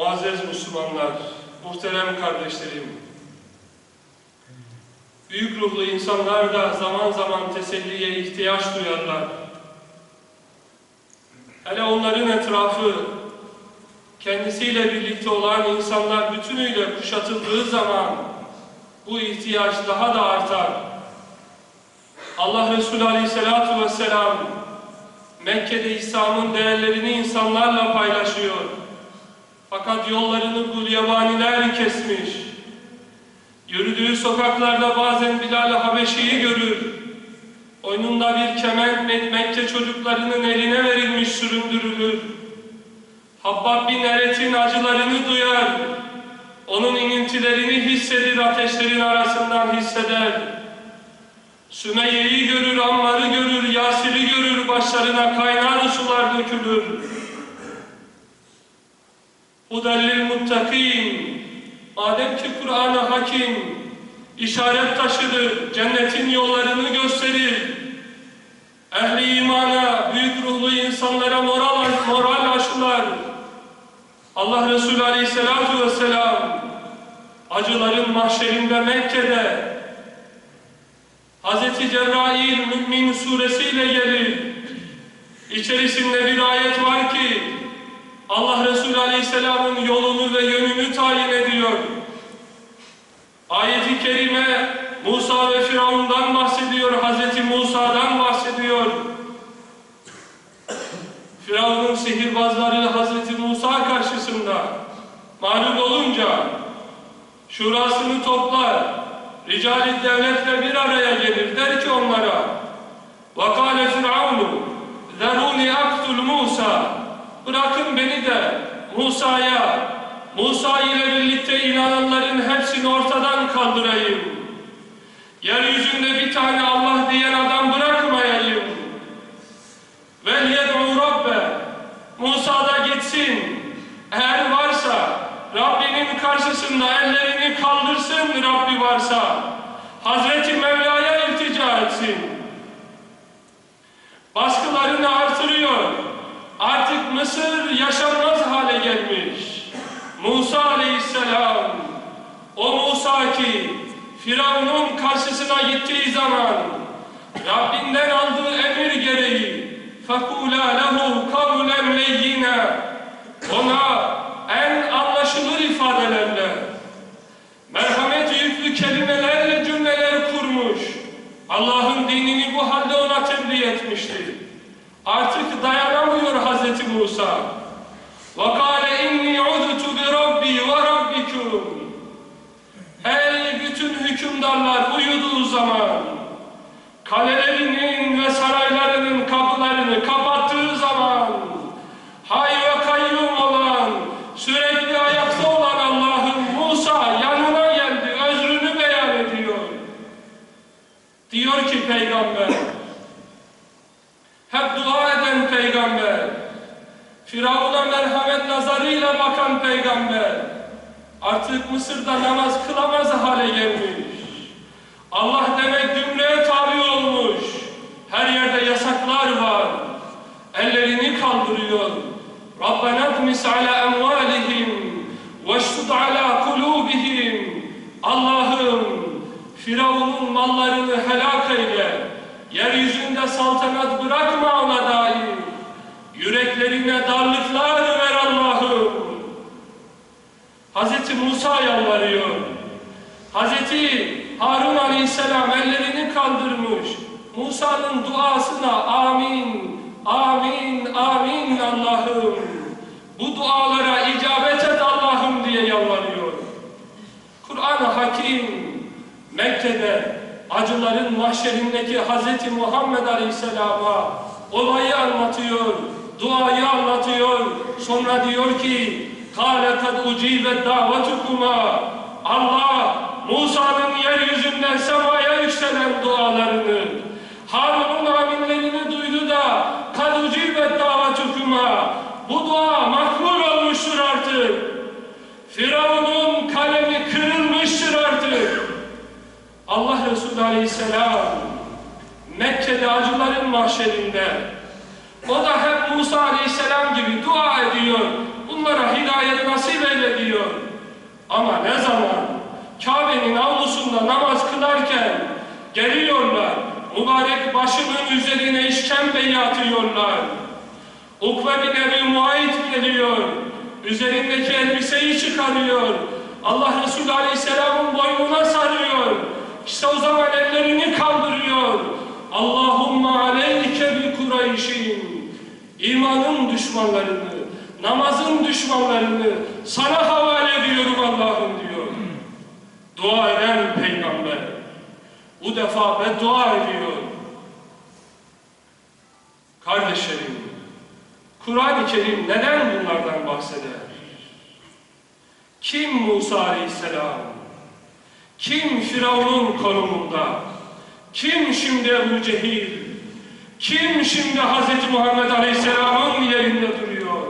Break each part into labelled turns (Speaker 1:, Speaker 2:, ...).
Speaker 1: Muazzez Müslümanlar, muhterem kardeşlerim, büyük ruhlu insanlar da zaman zaman teselliye ihtiyaç duyarlar. Hele onların etrafı, kendisiyle birlikte olan insanlar bütünüyle kuşatıldığı zaman bu ihtiyaç daha da artar. Allah Resulü Aleyhisselatü Vesselam Mekke'de İslam'ın değerlerini insanlarla paylaşıyor. Fakat yollarını gulyabaniler kesmiş. Yürüdüğü sokaklarda bazen Bilal-i Habeşi'yi görür. Oyununda bir kemer Mekke çocuklarının eline verilmiş süründürülür. Habbab bin Eret'in acılarını duyar. Onun inintilerini hissedir, ateşlerin arasından hisseder. Sümeyye'yi görür, Ammar'ı görür, Yasir'i görür, başlarına kaynar sular dökülür. Hudellil muttakin, madem ki Kur'an-ı Hakim işaret taşıdır, cennetin yollarını gösterir. Ehli imana, büyük ruhlu insanlara moral, moral aşılar. Allah Resulü Aleyhisselatü Vesselam acıların mahşerinde Mekke'de Hz. Cebrail Mü'min suresiyle gelir. İçerisinde bir ayet var ki Allah Resulü Aleyhisselam'ın yolunu ve yönünü tayin ediyor. Ayet-i Kerime Musa ve Firavun'dan bahsediyor, Hz. Musa'dan bahsediyor. Firavun'un sihirbazları Hz. Musa karşısında mağlup olunca şurasını toplar, ricali devletle bir araya gelir. Der ki onlara وَقَالَ فِرْعَوْنُ ذَرُونِ اَقْتُلْ Musa Bırakın beni de Musa'ya, Musa ile birlikte inananların hepsini ortadan kaldırayım. Yeryüzünde bir tane Allah diyen adam bırakmayayım. Ve Rabbe, Musa da gitsin. Eğer varsa Rabbinin karşısında ellerini kaldırsın Rabbi varsa. Hazreti Mısır yaşanmaz hale gelmiş. Musa aleyhisselam, o Musa ki Firavun'un karşısına gittiği zaman Rabbinden aldığı emir gereği فَقُولَا لَهُ قَوْلًا لَيِّنَا Ona en anlaşılır ifadelerle, merhamet yüklü kelimelerle cümleler kurmuş. Allah'ın dinini bu halde ona tebliğ etmişti. Artık dayanamıyor Hz. Musa. وَقَالَ اِنِّي عُذُتُ بِرَبِّي وَرَبِّكُمْ Ey bütün hükümdarlar uyuduğu zaman, kalelerinin ve saraylarının kapılarını kapattığı Firavun'a merhamet nazarıyla bakan peygamber, artık Mısır'da namaz kılamaz hale gelmiş. Allah demek cümleye tabi olmuş. Her yerde yasaklar var. Ellerini kaldırıyor. Rabbena dmis ala emvalihim veştud ala kulubihim. Allah'ım Firavun'un mallarını helak eyle. Yeryüzünde saltanat bırakma ona dair. Yüreklerine darlıklar ver Allah'ım. Hz. Musa yalvarıyor. Hz. Harun Aleyhisselam ellerini kaldırmış. Musa'nın duasına amin, amin, amin Allah'ım. Bu dualara icabet et Allah'ım diye yalvarıyor. Kur'an-ı Hakim Mekke'de acıların mahşerindeki Hz. Muhammed Aleyhisselam'a olayı anlatıyor, duayı anlatıyor. Sonra diyor ki kâle kad ucibe davetukuma Allah Musa'nın yeryüzünden semaya yükselen dualarını Harun'un aminlerini duydu da kad ucibe davetukuma bu dua makbul olmuştur artık. Firavun'un kalemi kırılmıştır artık. Allah Resulü Aleyhisselam Mekke'de acıların mahşerinde o da hep Musa Aleyhisselam gibi dua ediyor. Bu bunlara hidayet nasip eyle diyor. Ama ne zaman Kabe'nin avlusunda namaz kılarken geliyorlar, mübarek başının üzerine işkembeyi atıyorlar. Ukbe bin Ebi Muayit geliyor, üzerindeki elbiseyi çıkarıyor, Allah Resulü Aleyhisselam'ın boynuna sarıyor. İşte o zaman ellerini kaldırıyor. Allahumma aleyke bi Kureyşin. İmanın düşmanlarını, namazın düşmanlarını sana havale ediyorum Allah'ım diyor. Dua eden peygamber. Bu defa beddua ediyor. Kardeşlerim, Kur'an-ı Kerim neden bunlardan bahseder? Kim Musa Aleyhisselam? Kim Firavun'un konumunda? Kim şimdi Ebu Cehil? Kim şimdi Hz. Muhammed Aleyhisselam'ın yerinde duruyor?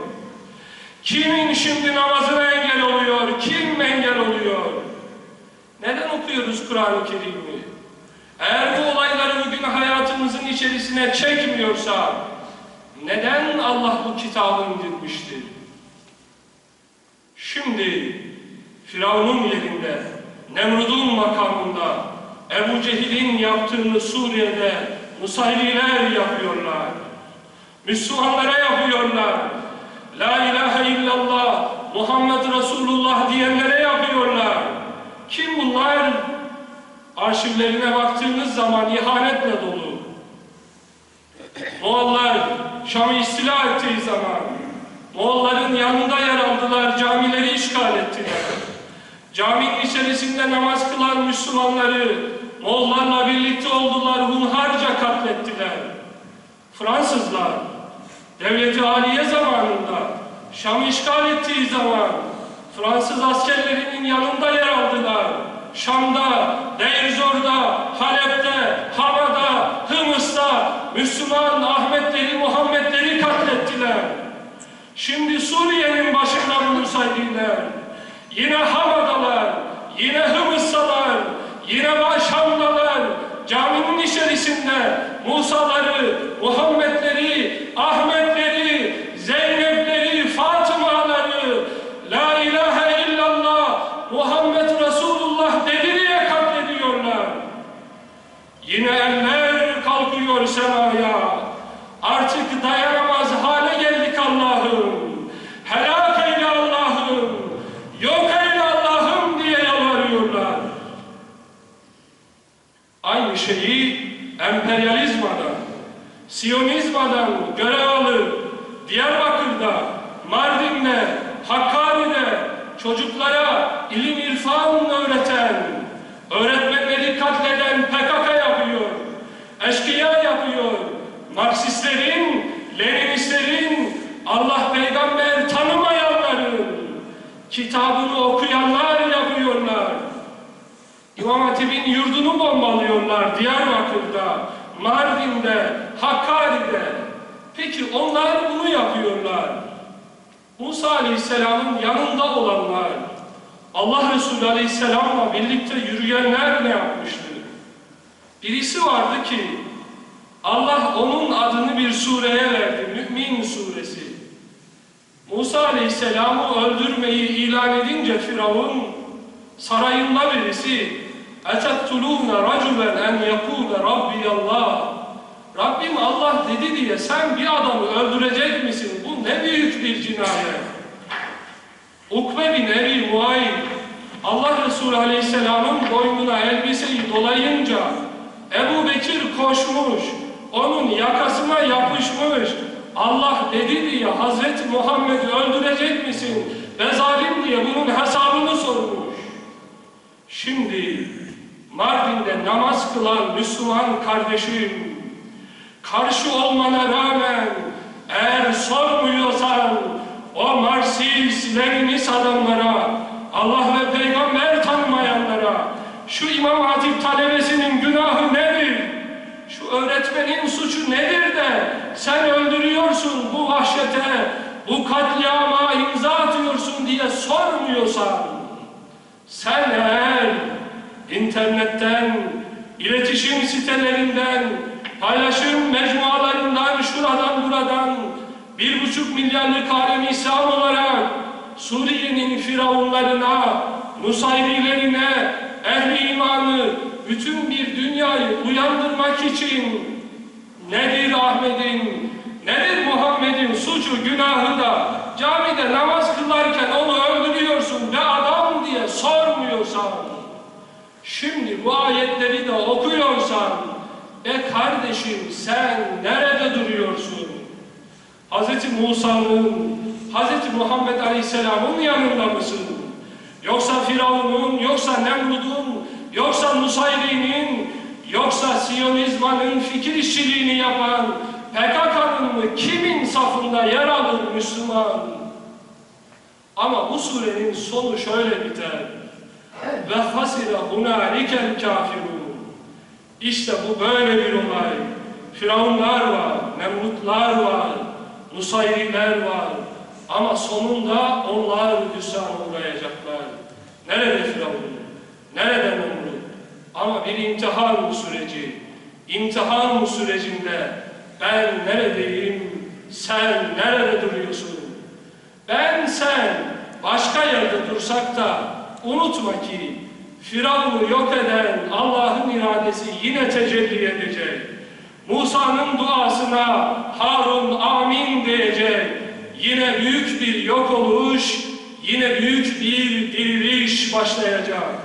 Speaker 1: Kimin şimdi namazına engel oluyor? Kim engel oluyor? Neden okuyoruz Kur'an-ı Kerim'i? Eğer bu olayları bugün hayatımızın içerisine çekmiyorsa neden Allah bu kitabı indirmiştir? Şimdi Firavun'un yerinde, Nemrud'un makamında, Ebu Cehil'in yaptığını Suriye'de Musayliler yapıyorlar. Müslümanlara yapıyorlar. La ilahe illallah, Muhammed Resulullah diyenlere yapıyorlar. Kim bunlar? Arşivlerine baktığınız zaman ihanetle dolu. Moğollar Şam'ı istila ettiği zaman Moğolların yanında yer aldılar, camileri işgal ettiler. Caminin içerisinde namaz kılan Müslümanları Moğollarla birlikte oldular, hunharca katlettiler. Fransızlar Devleti Aliye zamanında Şam'ı işgal ettiği zaman Fransız askerlerinin yanında yer aldılar. Şam'da, Deirzor'da, Halep'te, Hama'da, Hımıs'ta Müslüman Ahmetleri, Muhammedleri katlettiler. Şimdi Suriye'nin başında bulunsaydılar, yine Hama'dalar, yine Hımıs'talar, yine Şam'dalar, caminin içerisinde Musa'ları, Muhammedleri, Ahmetleri, Zeynepleri, Fatımaları, La ilahe illallah, Muhammed Resulullah dedi diye katlediyorlar. Eller kalkıyor semaya. Artık dayanamaz hale geldik Allah'ım. Helak eyle Allah'ım. Yok eyle Allah'ım diye yalvarıyorlar. Aynı şeyi emperyalizmadan, Siyonizmadan görev alıp Diyarbakır'da, Mardin'de, Hakkari'de çocuklara ilim irfan öğreten, Allah peygamber tanımayanların kitabını okuyanlar yapıyorlar. İmam Hatip'in yurdunu bombalıyorlar Diyarbakır'da, Mardin'de, Hakkari'de. Peki onlar bunu yapıyorlar. Musa Aleyhisselam'ın yanında olanlar, Allah Resulü Aleyhisselam'la birlikte yürüyenler ne yapmıştı? Birisi vardı ki, Allah onun adını bir sureye verdi, Mü'min suresi. Musa Aleyhisselam'ı öldürmeyi ilan edince Firavun, sarayında birisi, اَتَقْتُلُونَ رَجُلًا اَنْ يَقُولَ رَبِّيَ اللّٰهِ Rabbim Allah dedi diye sen bir adamı öldürecek misin? Bu ne büyük bir cinayet. Ukbe bin Ebi Muayyin Allah Resulü Aleyhisselam'ın boynuna elbiseyi dolayınca Ebu Bekir koşmuş, onun yakasına yapışmış. Allah dedi diye Hazreti Muhammed'i öldürecek misin? Ve zalim diye bunun hesabını sormuş. Şimdi Mardin'de namaz kılan Müslüman kardeşim karşı olmana rağmen eğer sormuyorsan o Marksist, Leninist adamlara, Allah ve peygamber tanımayanlara, şu İmam Hatip talebesinin günahı nedir? Öğretmenin suçu nedir de sen öldürüyorsun bu vahşete, bu katliama imza atıyorsun diye sormuyorsan, sen eğer internetten, iletişim sitelerinden, paylaşım mecmualarından, şuradan buradan bir buçuk milyarlık alem İslam olarak Suriye'nin firavunlarına, Nusayrilerine, ehli imanı, bütün bir dünyayı uyandırmak için nedir Ahmet'in, nedir Muhammed'in suçu, günahı da camide namaz kılarken onu öldürüyorsun ve adam diye sormuyorsan, şimdi bu ayetleri de okuyorsan, e kardeşim sen nerede duruyorsun? Hz. Musa'nın, Hz. Muhammed Aleyhisselam'ın yanında mısın? Yoksa Firavun'un, yoksa Nemrud'un, yoksa Nusayri'nin, yoksa Siyonizmanın fikir işçiliğini yapan PKK'nın mı kimin safında yer alır Müslüman? Ama bu surenin sonu şöyle biter. Ve hasire hunalikel kafirun. İşte bu böyle bir olay. Firavunlar var, Nemrutlar var, Nusayriler var. Ama sonunda onlar hüsrana uğrayacaklar. Nerede Firavun? Nerede Nemrut? Ama bir imtihan süreci. İmtihan sürecinde ben neredeyim, sen nerede duruyorsun? Ben sen başka yerde dursak da unutma ki Firavun'u yok eden Allah'ın iradesi yine tecelli edecek. Musa'nın duasına Harun amin diyecek. Yine büyük bir yok oluş, yine büyük bir diriliş başlayacak.